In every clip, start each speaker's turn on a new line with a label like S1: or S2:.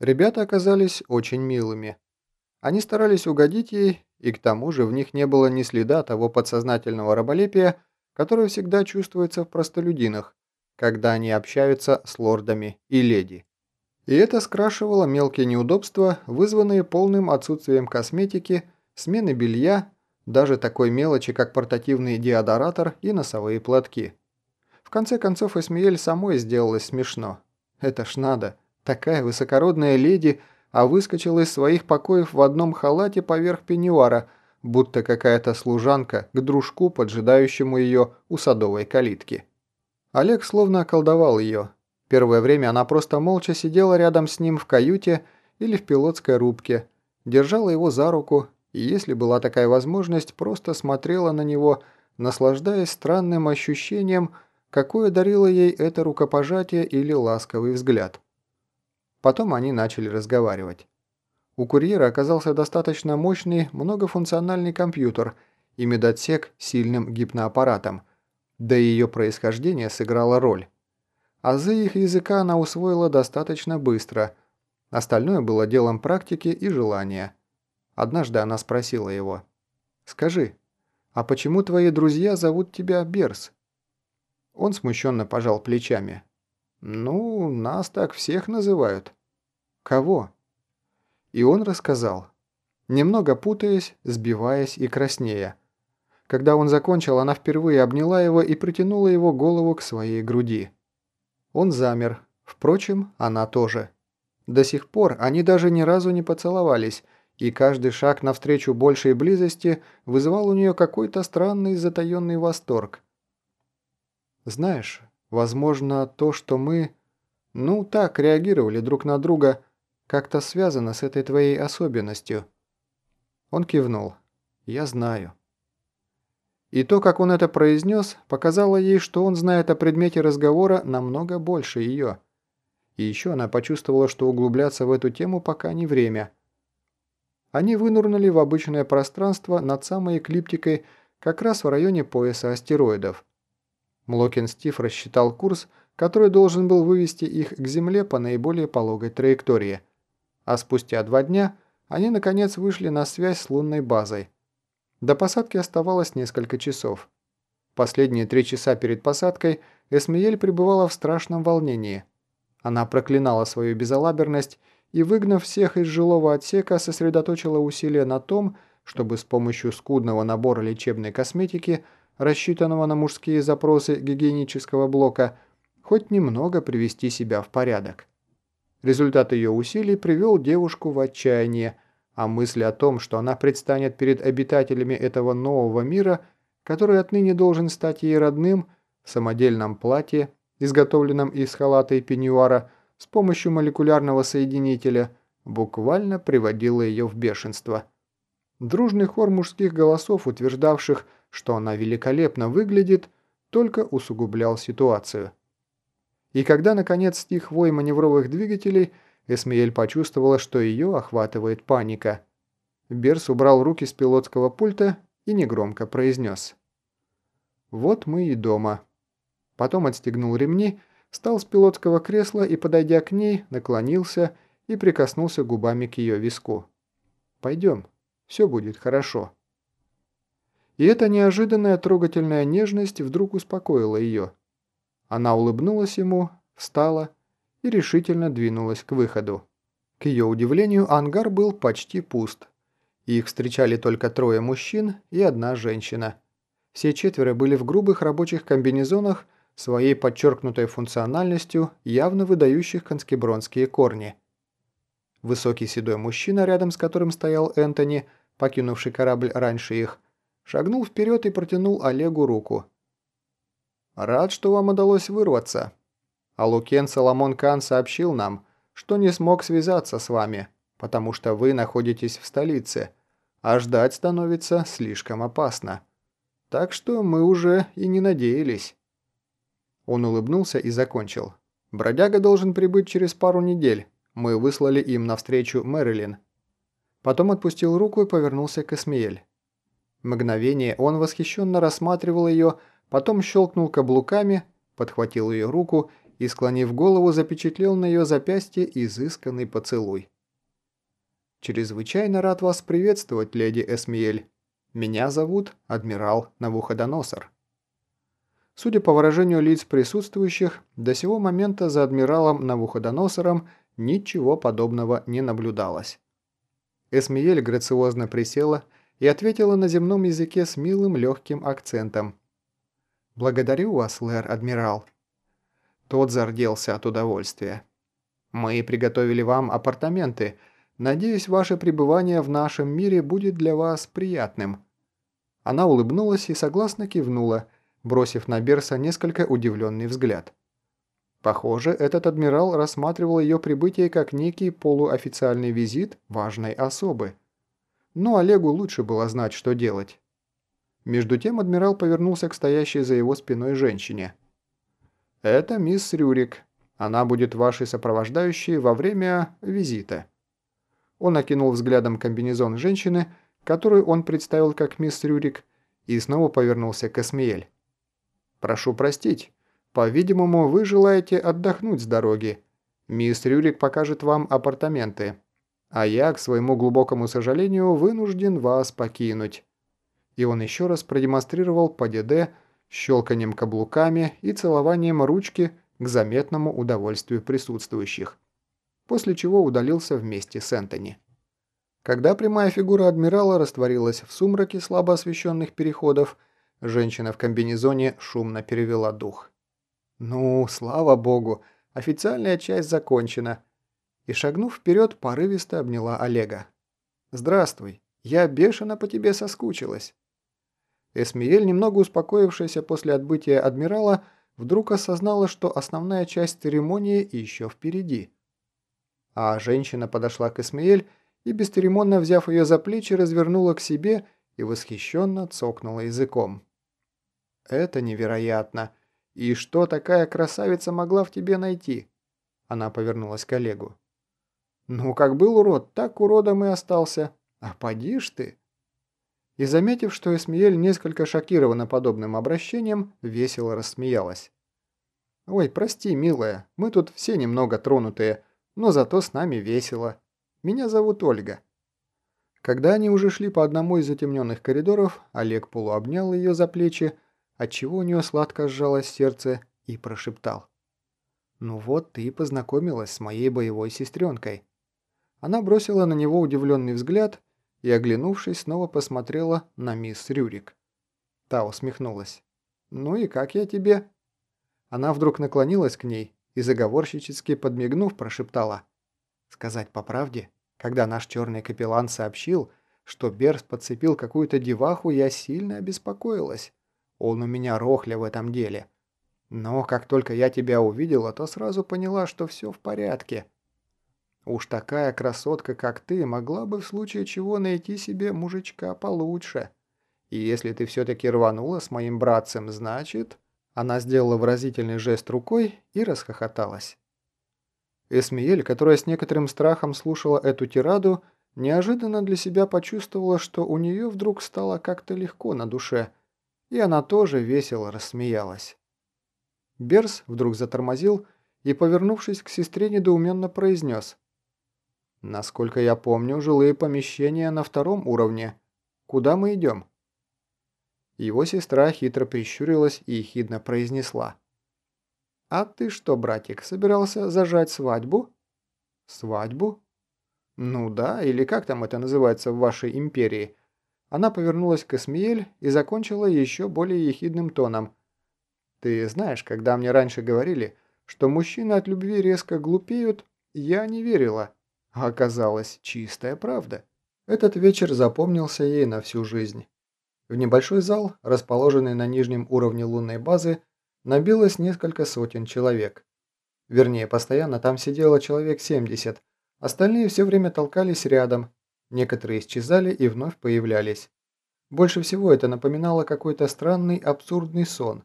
S1: Ребята оказались очень милыми. Они старались угодить ей, и к тому же в них не было ни следа того подсознательного раболепия, которое всегда чувствуется в простолюдинах, когда они общаются с лордами и леди. И это скрашивало мелкие неудобства, вызванные полным отсутствием косметики, смены белья, даже такой мелочи, как портативный деодоратор и носовые платки. В конце концов, Эсмиэль самой сделалось смешно. Это ж надо, такая высокородная леди, а выскочила из своих покоев в одном халате поверх пеньюара, будто какая-то служанка к дружку, поджидающему ее у садовой калитки. Олег словно околдовал ее. Первое время она просто молча сидела рядом с ним в каюте или в пилотской рубке, держала его за руку и, если была такая возможность, просто смотрела на него, наслаждаясь странным ощущением – какое дарило ей это рукопожатие или ласковый взгляд. Потом они начали разговаривать. У курьера оказался достаточно мощный многофункциональный компьютер и медотсек с сильным гипноаппаратом, да и ее происхождение сыграло роль. Азы их языка она усвоила достаточно быстро, остальное было делом практики и желания. Однажды она спросила его, «Скажи, а почему твои друзья зовут тебя Берс?» Он смущенно пожал плечами. «Ну, нас так всех называют». «Кого?» И он рассказал, немного путаясь, сбиваясь и краснея. Когда он закончил, она впервые обняла его и притянула его голову к своей груди. Он замер, впрочем, она тоже. До сих пор они даже ни разу не поцеловались, и каждый шаг навстречу большей близости вызывал у нее какой-то странный затаенный восторг – знаешь, возможно, то, что мы, ну так, реагировали друг на друга, как-то связано с этой твоей особенностью. Он кивнул. Я знаю. И то, как он это произнес, показало ей, что он знает о предмете разговора намного больше ее. И еще она почувствовала, что углубляться в эту тему пока не время. Они вынурнули в обычное пространство над самой эклиптикой как раз в районе пояса астероидов. Млокин Стив рассчитал курс, который должен был вывести их к Земле по наиболее пологой траектории. А спустя два дня они наконец вышли на связь с лунной базой. До посадки оставалось несколько часов. Последние три часа перед посадкой Эсмиель пребывала в страшном волнении. Она проклинала свою безалаберность и, выгнав всех из жилого отсека, сосредоточила усилия на том, чтобы с помощью скудного набора лечебной косметики – рассчитанного на мужские запросы гигиенического блока, хоть немного привести себя в порядок. Результат ее усилий привел девушку в отчаяние, а мысль о том, что она предстанет перед обитателями этого нового мира, который отныне должен стать ей родным, в самодельном платье, изготовленном из халата и пеньюара, с помощью молекулярного соединителя, буквально приводила ее в бешенство. Дружный хор мужских голосов, утверждавших – что она великолепно выглядит, только усугублял ситуацию. И когда, наконец, стих вой маневровых двигателей, Эсмиэль почувствовала, что ее охватывает паника. Берс убрал руки с пилотского пульта и негромко произнес. «Вот мы и дома». Потом отстегнул ремни, встал с пилотского кресла и, подойдя к ней, наклонился и прикоснулся губами к ее виску. «Пойдем, все будет хорошо». И эта неожиданная трогательная нежность вдруг успокоила ее. Она улыбнулась ему, встала и решительно двинулась к выходу. К ее удивлению, ангар был почти пуст. Их встречали только трое мужчин и одна женщина. Все четверо были в грубых рабочих комбинезонах, своей подчеркнутой функциональностью, явно выдающих конскебронские корни. Высокий седой мужчина, рядом с которым стоял Энтони, покинувший корабль раньше их, шагнул вперед и протянул Олегу руку. «Рад, что вам удалось вырваться. Алукен Соломон Кан сообщил нам, что не смог связаться с вами, потому что вы находитесь в столице, а ждать становится слишком опасно. Так что мы уже и не надеялись». Он улыбнулся и закончил. «Бродяга должен прибыть через пару недель. Мы выслали им навстречу Мэрилин». Потом отпустил руку и повернулся к Эсмиэль. Мгновение он восхищенно рассматривал ее, потом щелкнул каблуками, подхватил ее руку и, склонив голову, запечатлел на ее запястье изысканный поцелуй. «Чрезвычайно рад вас приветствовать, леди Эсмиэль. Меня зовут адмирал Навуходоносор». Судя по выражению лиц присутствующих, до сего момента за адмиралом Навуходоносором ничего подобного не наблюдалось. Эсмиель грациозно присела и ответила на земном языке с милым легким акцентом. «Благодарю вас, лэр-адмирал». Тот зарделся от удовольствия. «Мы приготовили вам апартаменты. Надеюсь, ваше пребывание в нашем мире будет для вас приятным». Она улыбнулась и согласно кивнула – бросив на Берса несколько удивленный взгляд. Похоже, этот адмирал рассматривал ее прибытие как некий полуофициальный визит важной особы. Но Олегу лучше было знать, что делать. Между тем адмирал повернулся к стоящей за его спиной женщине. «Это мисс Рюрик. Она будет вашей сопровождающей во время визита». Он окинул взглядом комбинезон женщины, которую он представил как мисс Рюрик, и снова повернулся к Эсмиэль. «Прошу простить. По-видимому, вы желаете отдохнуть с дороги. Мисс Рюрик покажет вам апартаменты. А я, к своему глубокому сожалению, вынужден вас покинуть». И он еще раз продемонстрировал по ДД щелканием каблуками и целованием ручки к заметному удовольствию присутствующих. После чего удалился вместе с Энтони. Когда прямая фигура адмирала растворилась в сумраке слабо освещенных переходов, Женщина в комбинезоне шумно перевела дух. «Ну, слава богу, официальная часть закончена». И, шагнув вперед, порывисто обняла Олега. «Здравствуй, я бешено по тебе соскучилась». Эсмиель, немного успокоившаяся после отбытия адмирала, вдруг осознала, что основная часть церемонии еще впереди. А женщина подошла к Эсмиэль и, бесцеремонно взяв ее за плечи, развернула к себе и восхищенно цокнула языком. «Это невероятно. И что такая красавица могла в тебе найти?» Она повернулась к Олегу. «Ну, как был урод, так уродом и остался. А поди ж ты!» И заметив, что Эсмиель несколько шокирована подобным обращением, весело рассмеялась. «Ой, прости, милая, мы тут все немного тронутые, но зато с нами весело. Меня зовут Ольга». Когда они уже шли по одному из затемненных коридоров, Олег полуобнял ее за плечи, отчего у нее сладко сжалось сердце, и прошептал. «Ну вот, ты и познакомилась с моей боевой сестренкой». Она бросила на него удивленный взгляд и, оглянувшись, снова посмотрела на мисс Рюрик. Та усмехнулась. «Ну и как я тебе?» Она вдруг наклонилась к ней и, заговорщически подмигнув, прошептала. «Сказать по правде, когда наш черный капеллан сообщил, что Берс подцепил какую-то деваху, я сильно обеспокоилась. Он у меня рохля в этом деле. Но как только я тебя увидела, то сразу поняла, что все в порядке. Уж такая красотка, как ты, могла бы в случае чего найти себе мужичка получше. И если ты все-таки рванула с моим братцем, значит...» Она сделала выразительный жест рукой и расхохоталась. Эсмиель, которая с некоторым страхом слушала эту тираду, неожиданно для себя почувствовала, что у нее вдруг стало как-то легко на душе – и она тоже весело рассмеялась. Берс вдруг затормозил и, повернувшись к сестре, недоуменно произнес. «Насколько я помню, жилые помещения на втором уровне. Куда мы идем?» Его сестра хитро прищурилась и ехидно произнесла. «А ты что, братик, собирался зажать свадьбу?» «Свадьбу?» «Ну да, или как там это называется в вашей империи?» Она повернулась к Эсмиэль и закончила еще более ехидным тоном. «Ты знаешь, когда мне раньше говорили, что мужчины от любви резко глупеют, я не верила. А оказалось, чистая правда». Этот вечер запомнился ей на всю жизнь. В небольшой зал, расположенный на нижнем уровне лунной базы, набилось несколько сотен человек. Вернее, постоянно там сидело человек 70, остальные все время толкались рядом, Некоторые исчезали и вновь появлялись. Больше всего это напоминало какой-то странный абсурдный сон.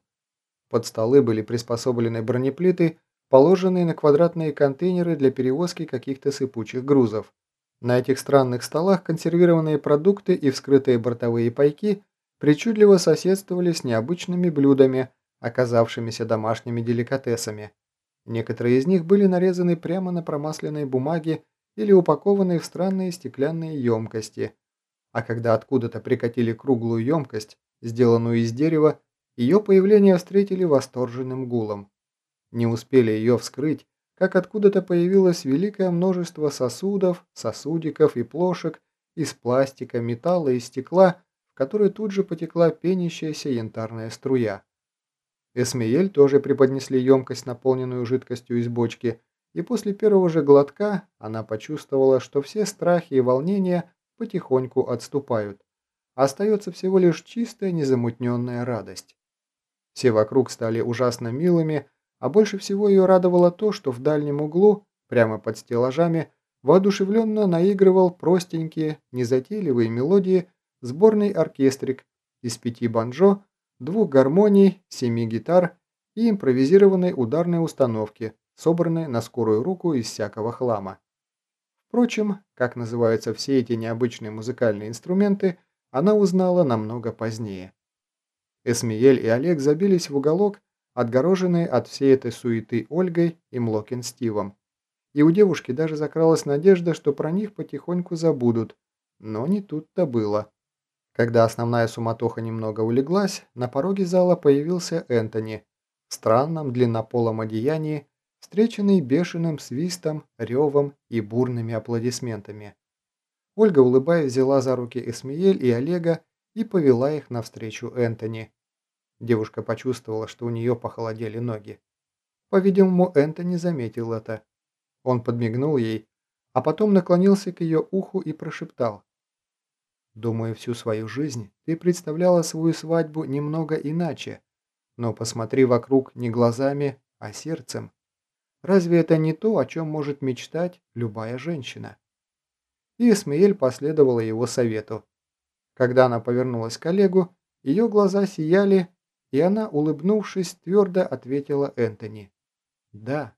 S1: Под столы были приспособлены бронеплиты, положенные на квадратные контейнеры для перевозки каких-то сыпучих грузов. На этих странных столах консервированные продукты и вскрытые бортовые пайки причудливо соседствовали с необычными блюдами, оказавшимися домашними деликатесами. Некоторые из них были нарезаны прямо на промасленной бумаге или упакованы в странные стеклянные емкости, а когда откуда-то прикатили круглую емкость, сделанную из дерева, ее появление встретили восторженным гулом. Не успели ее вскрыть, как откуда-то появилось великое множество сосудов, сосудиков и плошек из пластика, металла и стекла, в которые тут же потекла пенящаяся янтарная струя. Эсмеель тоже преподнесли емкость, наполненную жидкостью из бочки, и после первого же глотка она почувствовала, что все страхи и волнения потихоньку отступают. Остается всего лишь чистая незамутненная радость. Все вокруг стали ужасно милыми, а больше всего ее радовало то, что в дальнем углу, прямо под стеллажами, воодушевленно наигрывал простенькие, незатейливые мелодии сборный оркестрик из пяти банджо, двух гармоний, семи гитар и импровизированной ударной установки, собранной на скорую руку из всякого хлама. Впрочем, как называются все эти необычные музыкальные инструменты, она узнала намного позднее. Эсмиель и Олег забились в уголок, отгороженные от всей этой суеты Ольгой и Млокин Стивом. И у девушки даже закралась надежда, что про них потихоньку забудут, но не тут-то было. Когда основная суматоха немного улеглась, на пороге зала появился Энтони в странном длиннополом одеянии, встреченный бешеным свистом, ревом и бурными аплодисментами. Ольга, улыбаясь, взяла за руки Эсмиель и Олега и повела их навстречу Энтони. Девушка почувствовала, что у нее похолодели ноги. По-видимому, Энтони заметил это. Он подмигнул ей, а потом наклонился к ее уху и прошептал. Думаю, всю свою жизнь ты представляла свою свадьбу немного иначе, но посмотри вокруг не глазами, а сердцем. Разве это не то, о чем может мечтать любая женщина? И Эсмеэль последовала его совету. Когда она повернулась к Олегу, ее глаза сияли, и она, улыбнувшись, твердо ответила Энтони. «Да».